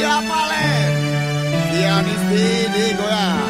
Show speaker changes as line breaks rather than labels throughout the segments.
Tia Pale Pianisti di Goyang.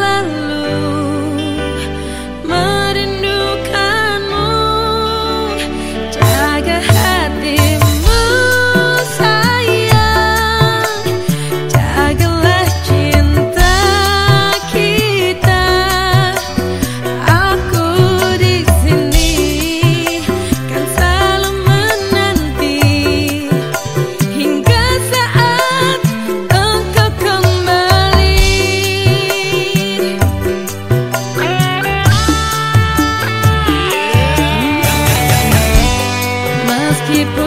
keep